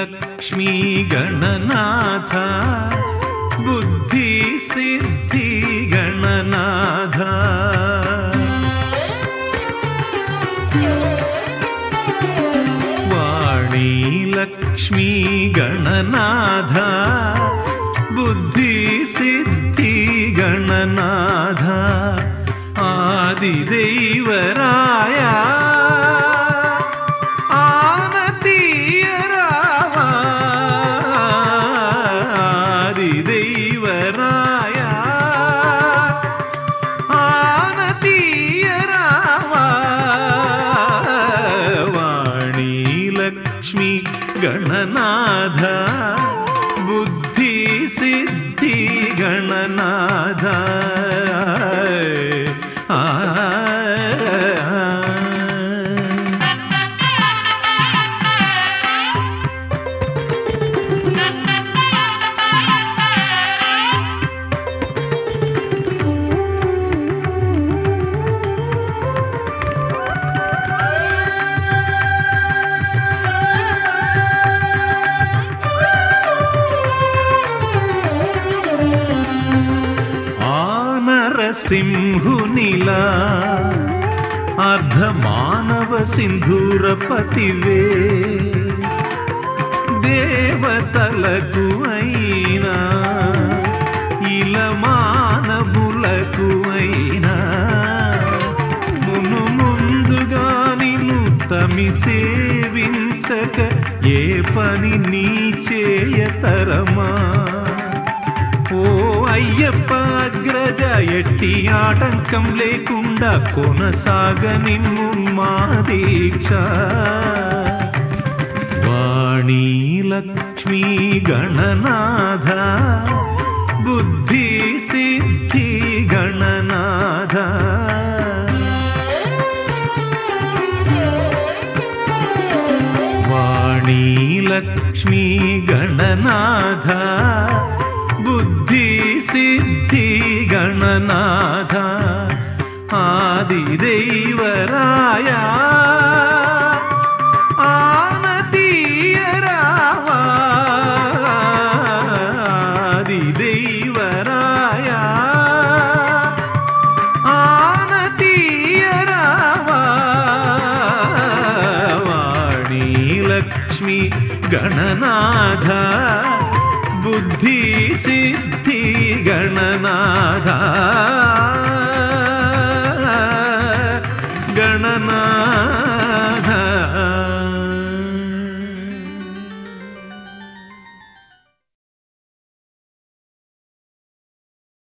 लक्ष्मी गणनाथ बुद्धि सिद्धि गणनाथ वाणी लक्ष्मी गणनाथ बुद्धि सिद्धि गणनाथ आदिवरा ಗಣನಾಥ बुद्धि सिद्धि गणनाथ నరసింహునిలా అర్ధమానవ సింధూరపతివే దేవతలకు అయినా ఇల మానవులకు అయినా మును ముందుగా నిన్ను తమి సేవించక ఏ పని నీ చేయతరమా ఓ అయ్యప్ప అగ్రజ ఎట్టి ఆటంకం లేకుండా కొనసాగనిమ్ము మా దీక్ష వాణీ లక్ష్మీ గణనాథ బుద్ధి సిద్ధి గణనాథ వాణీ లక్ష్మీ గణనాథ బుద్ధి సిద్ధి గణనాథ ఆదిదైవరాయా. ఆనతీయరావా ఆదిదైవరాయా ఆనతీయరావా వాణీ